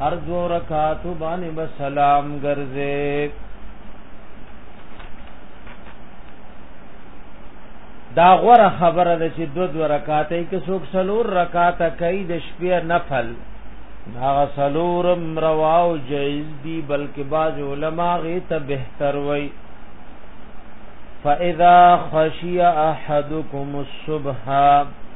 هر دو رکعات باندې به سلام ګرځي دا غره خبره ده چې دو دو رکعات کې څوک سلور رکعات کوي د شپې نفل دا سلورم رواو جائز دي بلکې باز علما غي ته بهتر وي فاذا خشي احدكم الصبح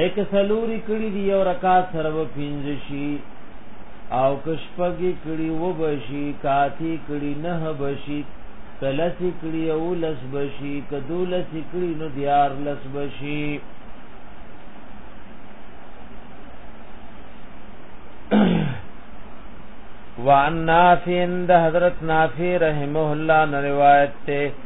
ایک سلوری کړي دی یو رکعات سره و پینځه شي او کشپګي کړي و بشي کاتی کړي نه بشي کلسی کړي او لس بشي کدولس کړي نو دیار لس بشي وعن نافع عند حضرت نافع رحمه الله روایت ته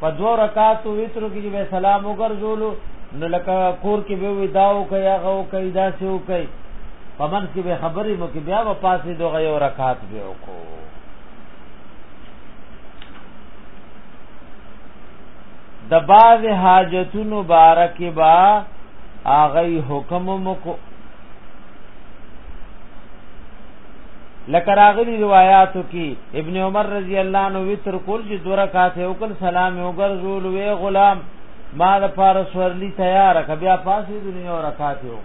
په دوه رکعاتو وتر کې به سلام وګرځولو نو لکه کور کې به وداو کوي هغه کوي دا څه کوي پمن کې به خبرې مو کې بیا و پاسې دوه یو رکعات به وکړو د باز حاجتونو بارک با اغه حکم مکو لکه راغلی روایتو کې ابن عمر رضی الله عنه وتر کول چې دوه رکعات یو کل سلام یو ګرځول وی غلام ما د پاره سورلی تیار ک بیا پاسې دنیا او رکعات یو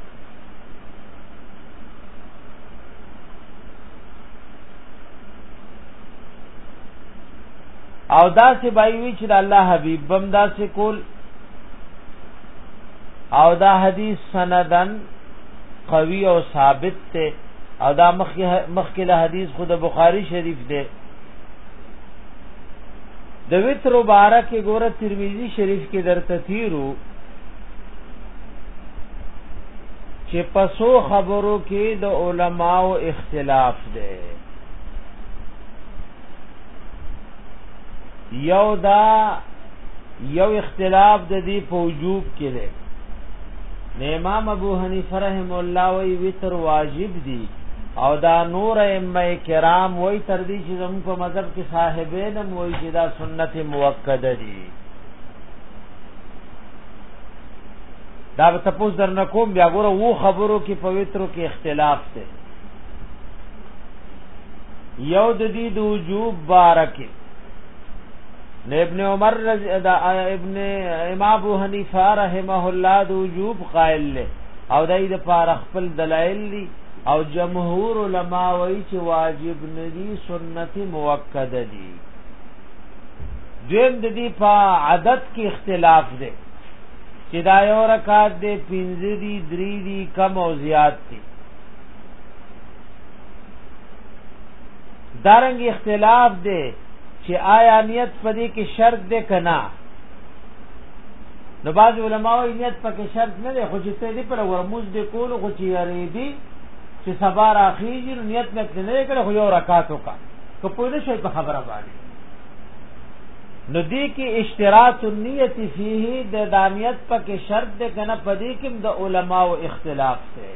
او دا سه بایوی چې الله حبیب بم دا سه کول او دا حدیث سندن قوی او ثابت ته او دا مخکې له حدیث خود بخاری شریف دی د وتر مبارک ګوره ترمذی شریف کې درته تیرو چې پسو خبرو کې د علماو اختلاف دی یو دا یو اختلاف د دې په وجوب کې دی نه امام ابو حنیفه رحم الله وی وتر واجب دی او دا نور ائمه کرام وی تر دې چې زموږ په مذهب کې صاحبین هم وی چې دا سنت موکده دي دا به تاسو درنه کوم بیا ګوره وو خبرو کې پویترو کې اختلاف دی یو د دې د وجوب بارکه نه ابن عمر رضی دا ابن امام ابو حنیفه رحمه الله د وجوب قائل له او دای د پاره خپل دلایل دي او جمهور علما وایي چې واجب ندي سنت موکد دي دیم د دې په عادت کې اختلاف دی چې دا یو رکعت دی پنځه دی درې دی کم او زیات دی دارنګ اختلاف دی چې آیا نیت پدې کې شرط دی کنا نو باز علماء نیت پکې شرط نه دی خو چې ته دې پر ورموز دې کول خو چې یری دی چې سبا راخیږي نو نیت نه نه کړي خو یو رکعت وکا که په دې شی په خبره باندې نو دې کې اشتراط النیت فيه د دانیت پکې شرط دی کنه پدې کې د علماء اختلاف دی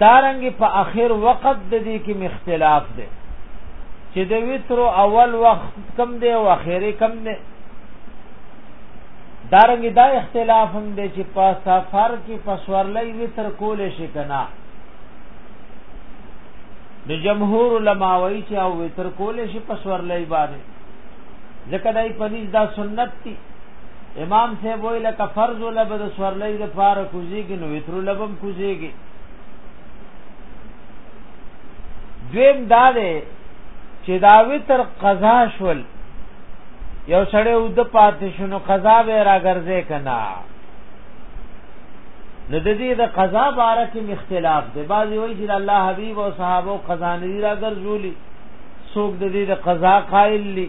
دارنګ په اخر وخت د دې کې مختلاف دی چې د وتر اول وخت کم دی او اخر کم دی دارنګ دا اختلاف هم دی چې په سفر کې پسورلې وتر کول شي کنه د جمهور علما وایي چې او وتر کول شي پسورلې باندې ځکه دای پنځ دا سنت دي امام صاحب وی لکه فرض لب د سورلې د پار کوزيږي نو وتر لبم کوزيږي دویم دا ده چې دا وتر قضا شول یو سړی او د پاتې شنو قضا به راګرځې کنا نو د دې د قضا باره کې مختلاف دی بعضی وایي چې الله حبیب او صحابه قضا نه راګرځولي څوک د دې د قضا قائل دي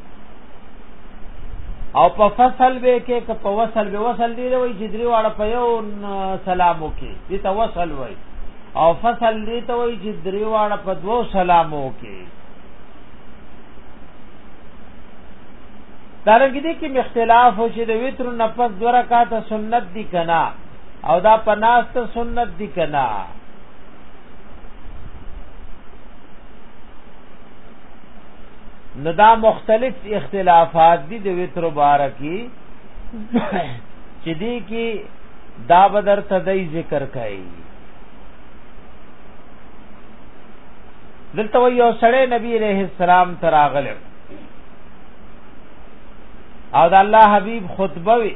او په فصل به کې که په وصل به وصل دی وای چې درې واړه په یو سلامو کې دې ته وصل وای او فصل دې ته وای چې درې واړه په دوو سلامو کې دارنګ دې کې اختلاف و چې د وتر نفس دو رکعات سنت دي کنا او دا پناست سنت دي کنا نو دا مختلف اختلافات دي د وتر مبارکي چې دي کې دا بدر تدای ذکر کوي دلته یو سړی نبی عليه السلام تراغله او د الله حبيب خطبه وی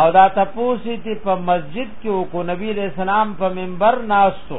او دا تپوسی تی په مسجد کې او کو نبی علیہ السلام په منبر ناستو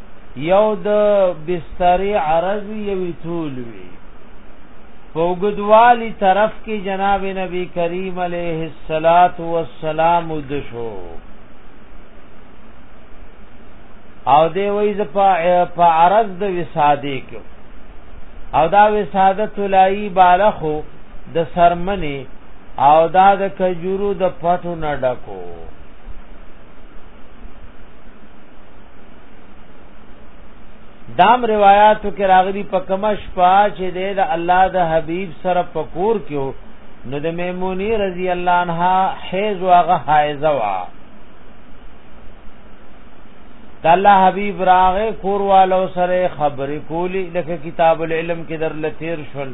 یو د بستری عرض یوی طول وی فوګدوالی طرف کې جناب نبی کریم علیه الصلاۃ والسلام د شو او دی وای ز په عرض د وساده کې او دا وساده تلای بالخو د سرمنی او دا د کجورو د پټو نه ډکو دام روایاتو کې راغلي په کمش پا چې د الله د حبيب سره پکور کېو نو د میمونی رضی الله عنها حیز واغه حایزه وا د الله حبیب راغه کور والو سره خبرې کولی لکه کتاب العلم کې در لتیر شول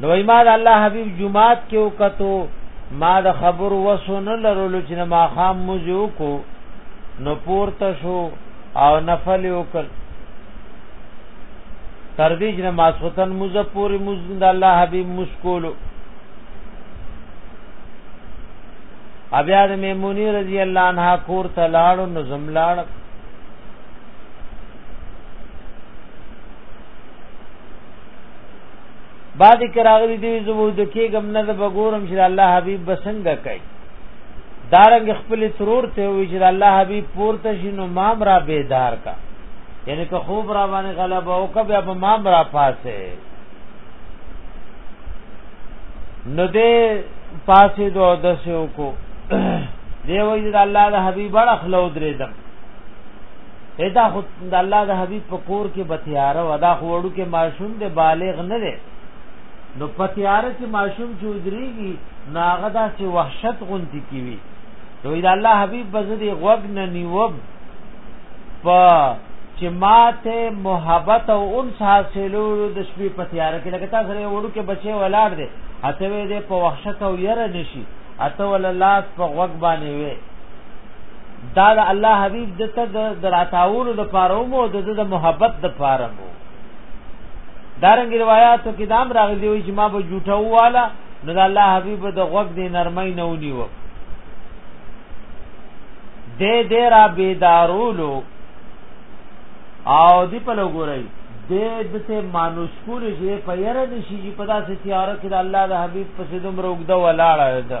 نو ایمان الله حبیب جمعات کې وکتو ما د خبر وسو نه لرلو چې ما خام مزو کو نو پورته شو او نفل وکړ تر دې چې ما سوتن مزه پوری مزد الله حبیب مشکولو بیا د میمونی رضی الله عنها کور ته لاړو نو زملاړ بعد کراغلی دی زمو د کېګم نه د بګورم چې الله حبيب بسنګ کوي دارنګ خپل ترور ته وی چې الله حبيب پورته شینو مام را بیدار کا یعنی که خوب را باندې غلبه او کبه اب مام را پاسه نو دې پاسې دو دسو کو دی وی چې الله د حبيب اړه خلو درې دم دا خود د الله د حبيب په کور کې بتیاره ودا خوړو کې ماشوم د بالغ نه دی نو پتیاره کې ماشوم چودريږي ناغدا سي وحشت غونتی کیوي نو دا الله حبيب بزدي غوګ نه نیوب په چې ماته محبت او انس حاصلولو د شپې پتیاره کې لکه تاسو سره وړو کې بچي ولاړ دي اته وې دې په وحشت او ير نشي اته ول الله په غوګ باندې وې دا د الله حبیب دته د دراتاولو د پاره مو د د محبت د پاره مو دارنګ روایتو کې دام راغلی وي چې ما به جوټه واله نو د الله حبیب د غوږ دی نرمۍ نه ونیو دې دې را بيدارولو او دی په لګورای دې دته مانوس کول چې په یره نشي چې پدا سي تیار کړه الله د حبیب په سیدم روګ دا ولاړه ده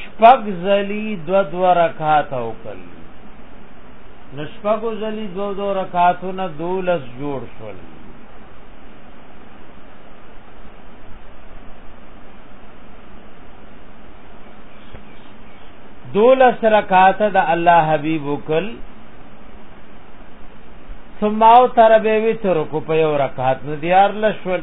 شپږ ځلی دو دو رکعات او کل نشپګو ځلی دو دو رکعاتونه دولس جوړ شول دولس رکعات د الله حبیب وکل ثم او تر به وی تر کو په یو رکعات نو دیار لشل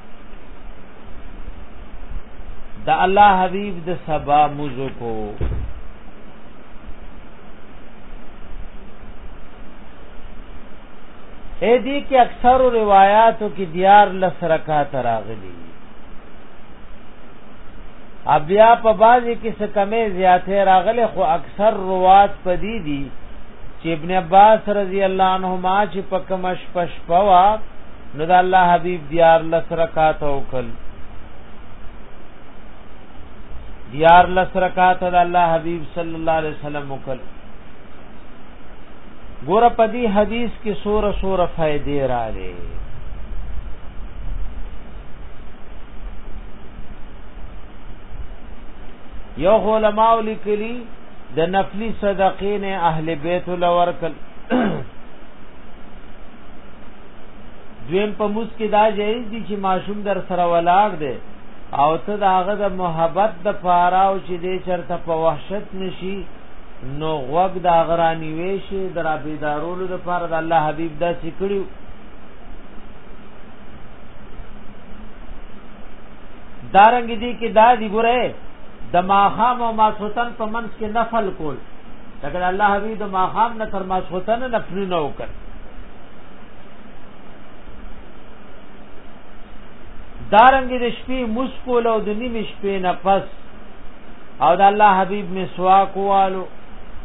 د الله حبیب د سبا موزو کو اے دی کې اکثر روایتو کې دیار لس رکعات راغلي بیا په بازي کې څه کمې زیاتې راغلي خو اکثر روات پدی دي چې ابن عباس رضی الله عنهما چې په کمش پشپوا نو د الله حبیب دیار لس رکعات وکړ دیار لس رکعات د الله حبیب صلی الله علیه وسلم وکړ ګور پدی حدیث کې سور سور فائدې را لري یو علماء لیکلی د نفلی صدقې نه اهل بیت لور کل دویم په موس کې دا جایز دي چې ماشوم در سره ولاړ دی او ته د هغه د محبت د پاره او چې دې چرته په وحشت نشي نو غوږ د غرانی ویشي درابې دارولو د پاره د الله حبیب دا سکړیو دارنګ دي کې دا دی ګره د ماخام او ماسوتن په منځ کې نفل کول لکه الله حبیب د ماخام نه تر ماسوتن نفل نه وکړ دارنګ د شپې مسکول او د نیمې شپې نه پس او د الله حبیب مسواک والو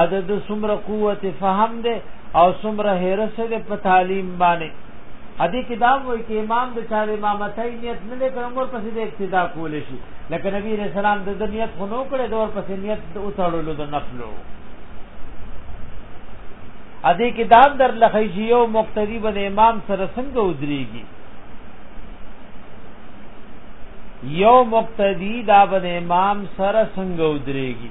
عدد سمره قوت فهم ده او سمره هرسه ده په تعلیم باندې ادي کتاب وای کې امام د چا امامتای نیت نه لري کوم ور پسې د اقتدا کول شي لکه نبی رسول الله د نیت خنو کړي دور پسې نیت او تړلو د نفلو ادي کتاب در لخی شي یو مقتدی بن امام سره څنګه ودرېږي یو مقتدی دا بن امام سره څنګه ودرېږي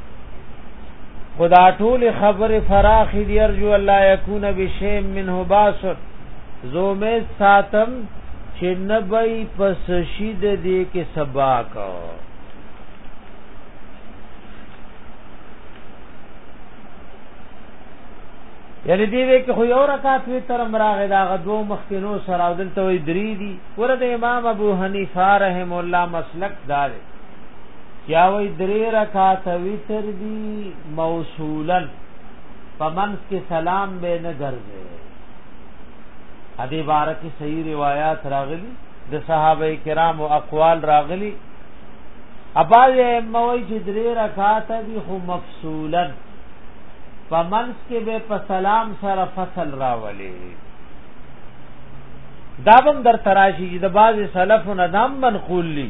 خدا ټول خبر فراخ دی ارجو الله یکون بشی منه باسر زومه ساتم چې نبی پس شید دی کې سبا کا یعنی دی وی که خو یو رکعت وی تر مراغه دا غدو مخکینو سره دلته وی دری دی ورته امام ابو حنیفه رحم الله مسلک دار یا وی درې رکعات وتر دی موصولا پمنس کې سلام به نه ګرځي ا دې بار کې صحیح روایت راغلي د صحابه کرام او اقوال راغلي اباز موي چې درې رکعات دي خو مفصولا پمنس کې به په سلام سره فصل راولي دابم در تراشی چې د باز سلف نه دام منقول لی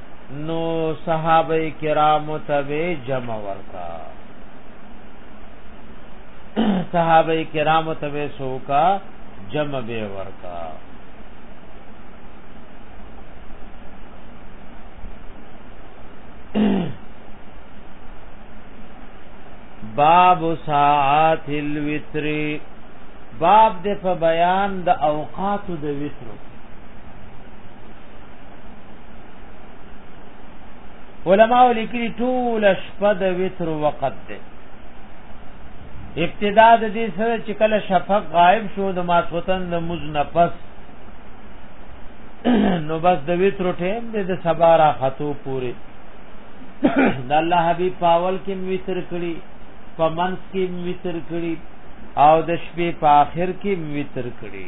نو صحابه کرام تبع جمع ورکا صحابه کرام تبع سوکا جمع به ورکا باب ساعات الوتر باب د په بیان د اوقات د وتر علماء لیکلي ټول شپه د وتر وخت ده ابتدا د دې سره چې کله شفق غائب شو د ماسوتن د مز نه پس نو بس د وتر ټیم د سبا را خطو پوره د الله حبیب پاول کې وتر کړي په منځ کې وتر کړي او د شپې په آخر کې وتر کړي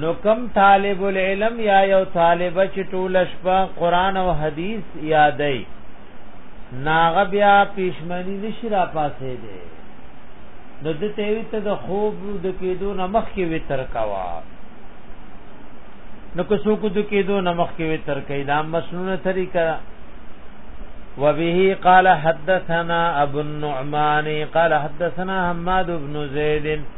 نو کم طالب العلم یا یو طالب چې ټول شپه قران او حدیث یادای ناغه بیا پښمنی نشی را پاسې دی نو د تیوی ته د خوب د کېدو نمخ کې وتر کوا نو کو سو کو د کېدو نمخ کې وتر کای دا مسنونه طریقہ وبه قال حدثنا ابو النعمان قال حدثنا حماد بن زيد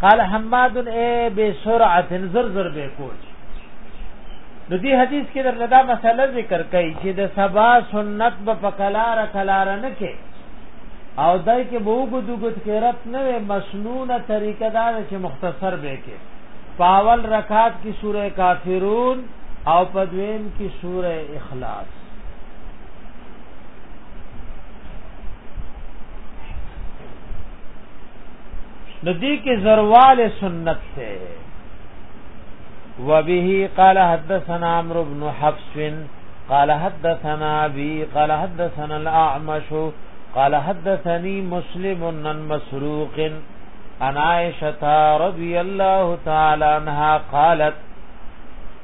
قال حماد اے بسرعه زر زر به کوچ د دې حدیث کې در لدا مسله ذکر کړي چې د سبا سنت په پکلار کلار نه کې او دای کې بو ګدوګت خیرت نه مسنونه طریقه دار چې مختصر به کې پاول رکعات کی سوره کافرون او پدویم کی سوره اخلاص نو دی کې زروال سنت ته وبه قال حدثنا عمرو بن حفص قال حدثنا ابي قال حدثنا الاعمش قال حدثني مسلم بن مسروق عن عائشه رضي الله تعالى عنها قالت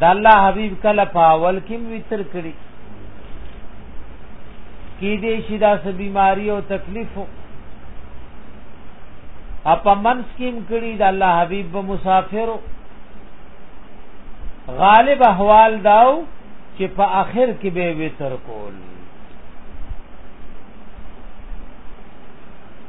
د الله حبیب کله په اول کې وتر کړی کې دې شي دا سه بیماری او تکلیف اپا منس کیم کړي د الله حبیب به مسافر غالب احوال داو چې په اخر کې به وتر کول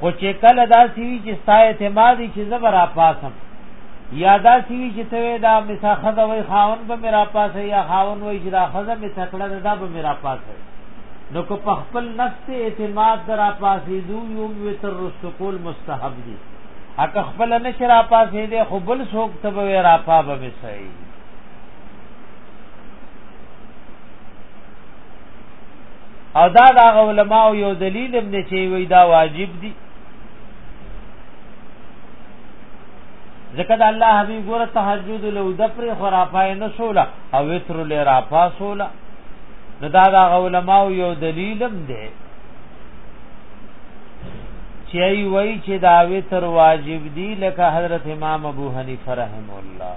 خو چې کله دا سوي چې ستا اعتماد چې زبر اپاسم یا دا سوي چې ته دا مسا خزه وای خاون به میرا پاسه یا خاون وای چې دا خزه می تکړه ده دا به میرا پاسه نو کو په خپل نفس اعتماد در اپاسې دو یو وی تر رسول مستحب دي اګه خپل نشر اپاسې دي خو بل څوک ته به را پابه وسای او دا دا علماء یو دلیل هم دی چې وی دا واجب دي ځکه دا الله حبیب ګوره تهجد له د پر خرافای نه شولا او وتر له را پاسولا نو دا دا علماء یو دلیل هم دی چې ای وای چې دا وتر واجب دی لکه حضرت امام ابو حنیفه رحم الله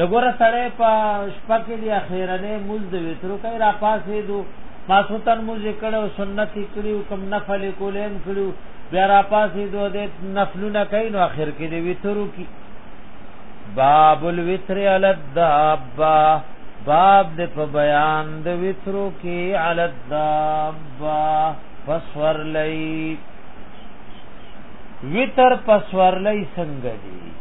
نګوره سړی په شپه کې دی اخیرنه موز د وترو کوي را پاسې دو ماسوتن موز کړو سنت کړو کم نفل کولم کړو بیا را پاسې دو د نفلونه کوي نو اخر کې دی وترو کی باب الوتر علی الدابه باب د په بیان د وترو کې علی الدابه فسور لئی وتر پسورلې څنګه دی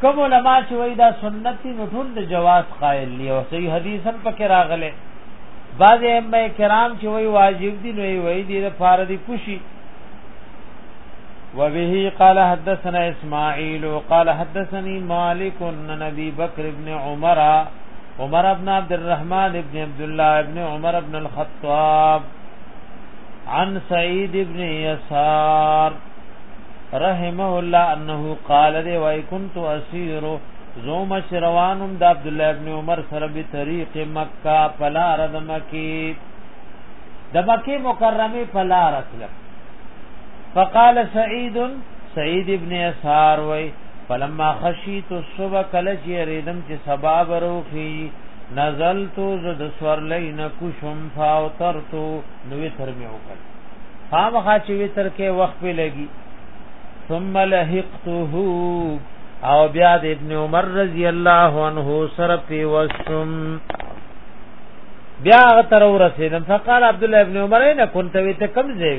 کوم علما چې وای دا سنت دی نو ټول د جواز قائل دی او صحیح حدیث هم پکې راغله بعض ائمه کرام چې وای واجب دی نو وای دی د فارد کوشي وبه قال حدثنا اسماعيل قال حدثني مالك عن ابي بكر بن عمر عمر بن عبد الرحمن بن عبد الله بن عمر بن الخطاب صاب عن سعید ابن یسار رحمه الله انه قال دی وای كنت اسیر زوم شروانم د عبد الله ابن عمر سره به طریق مکه پلا رد مکی د مکه مکرمه پلا رسل فقال سعید سعید ابن اسار وای فلما خشیت الصبح کله چې ریدم چې سبا وروخی نزلتو زد سورلی نکوشم فاوترتو نوی تر می وکړ خامخا چې وی تر کې وخت په لګي ثم لحقته او بیا د ابن عمر رضی الله عنه سره په وسم بیا تر ورسېدم فقال عبد الله ابن عمر نه كنت وی ته کم ځای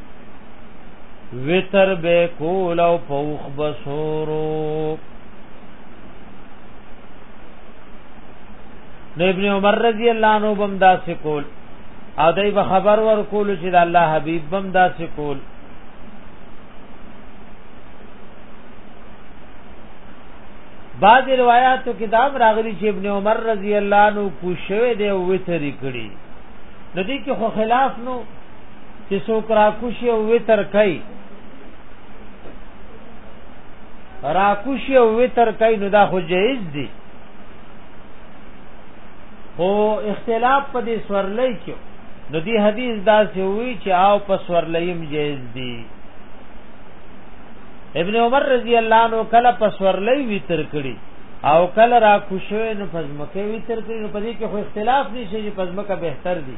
وتر به کول او پوخ بسورو نو ابن عمر رضی الله عنه بم داسې کول او دای به خبر ور کول چې د الله حبیب بم داسې کول بعض روایتو کې دا راغلي چې ابن عمر رضی الله عنه کوشوي دی او وتر کړی ندی کې خو خلاف نو چې څوک راکوشي او وتر کوي راکوشي او وتر کوي نو دا خو جایز دي خو اختلاف په دې سورلۍ کې نو دې حدیث دا سی وی چې او په سورلیم جایز دي ابن عمر رضی الله عنه کله په سورلۍ وتر کړي او کله را کوشوي نو پزمکه وتر کړي نو په دې کې خو اختلاف نشي چې پزمکه بهتر دي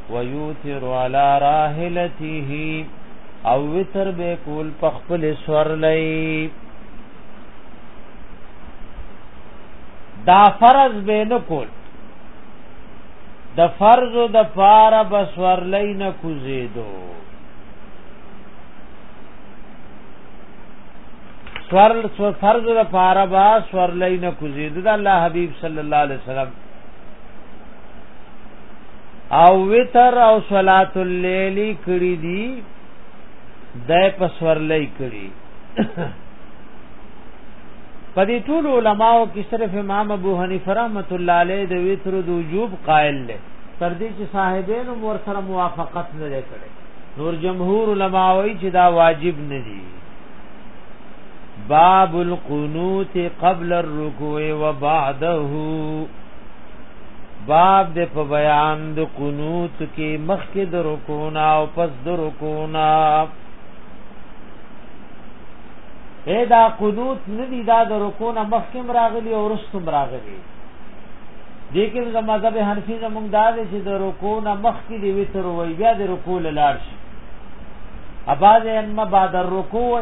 ويوتر على راحلته او وتر به کول په خپل سور لای دا فرض به نه کول د فرض د فار بسور لای نه کوزیدو سور سور فرض د فار با سور لای نه کوزیدو د الله حبیب صلی الله علیه وسلم او وتر او صلات الليل کړي دي دای په سورلې کړي په دې ټول علماو کې صرف امام ابو حنیفه رحمۃ اللہ علیہ د وتر د وجوب قائل دی تر دې چې صاحبین ور سره موافقت نه کړي نور جمهور علما وایي چې دا واجب نه دي باب القنوت قبل الركوع وبعده باب د په بیان د قنوت کې مخکې د رکونا او پس د رکونا اے دا قنوت ندی دا د رکونا مخکې راغلی او رستم راغلی لیکن د مذهب حنفي زموږ دا دی چې د رکوع نه مخکې دی وتر وای بیا د رکوع لاړ شي اباظه ان بعد الرکوع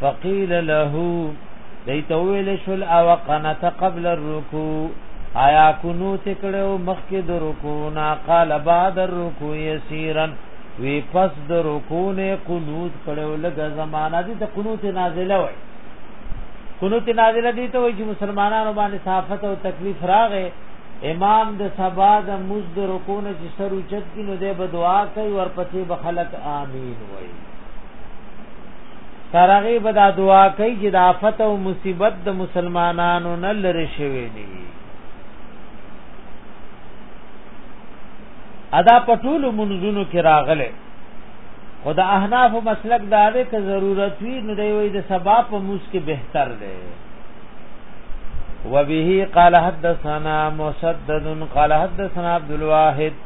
فقیل له دیت ویل شل او قنت قبل الرکوع آیا کنو تکړو مخک د رکوع نا قال بعد الرکوع یسیرا وی پس د رکوع نه قنوت کړو لګه زمانہ دي ته قنوت نازله وای قنوت نازله دي ته وای چې مسلمانانو باندې صافت او تکلیف راغې امام د سبا د مز د رکوع نه چې سر اوچت کینو دې بدعا کوي ورپسې بخلق امین وای ترغه به دا دعا کوي چې د آفت او مصیبت د مسلمانانو نه لری شوی دی ادا پټول منځونو کې راغله خدا احناف مسلک دا دی که ضرورت وي نو دی وي د سبا په موس کې بهتر دی وبه قال حدثنا مسدد قال حدثنا عبد الواحد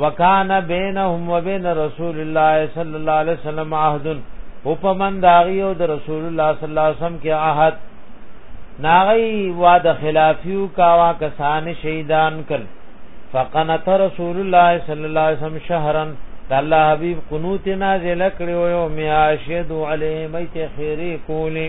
وکانه بینهم وبین رسول الله صلی الله علیه وسلم عهد او پمن داغي او د رسول الله صلی الله علیه وسلم کې عهد ناغي وا د خلافیو کاوا کسان شهیدان کړ فقنت رسول الله صلی الله علیه وسلم شهرا د الله حبیب قنوت نازل کړو یو میاشد علی میت خیری کولی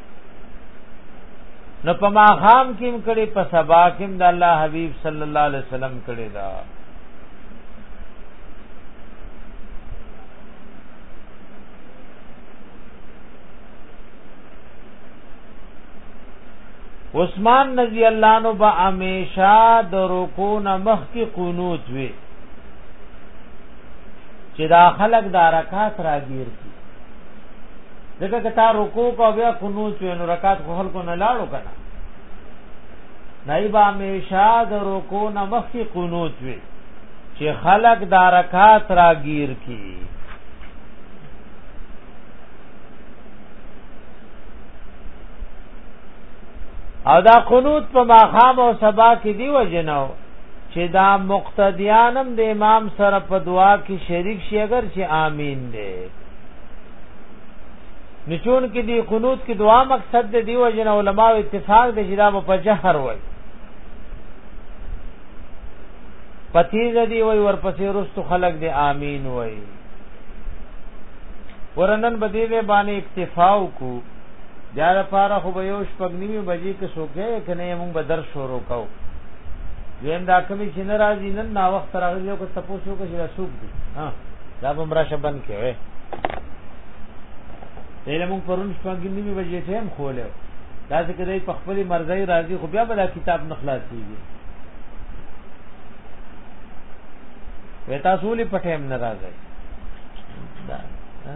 نو په ما خام کې کړي په سبا کې د الله حبيب صلی الله علیه وسلم کړي دا عثمان رضی الله عنه به همیشه د رکوع مخ کې قنوت وی چې دا خلق دا رکعات راګیر کی ځکه که تا رکوع کو بیا قنوت وې نو رکعات خو خلکو نه لاړو کنه نایبا همیشه د رکوع نه مخکې قنوت وې چې خلق دا رکعات راگیر کی او دا قنوت په ماخام او سبا کې دی وجنو چې دا مقتدیانم د امام سره په دعا کې شریک شي اگر چې امین دی نچون کې دی قنوت کې دعا مقصد دی دیو جن علماء اتفاق دی جدا په جهر وای پتیز دی وای ورپسې رستو خلق دی امين وای ورنن بدیوه باندې اکتفا وکړو بیا لپاره خو به یو شپږ نیمه بجې کې سوکې کنه موږ به درس شروع کوو ویم دا کمی چې ناراضي نن نا وخت راغلی او که تاسو کو چې رسوب دي ها دا به مراشه بند کړي دله موږ پرون شپږ نیمه بجې ته هم خوله دا چې کله په خپل مرزي راضي خو بیا بلا کتاب نخلاصيږي وتا سولې پټه هم ناراضه دا ها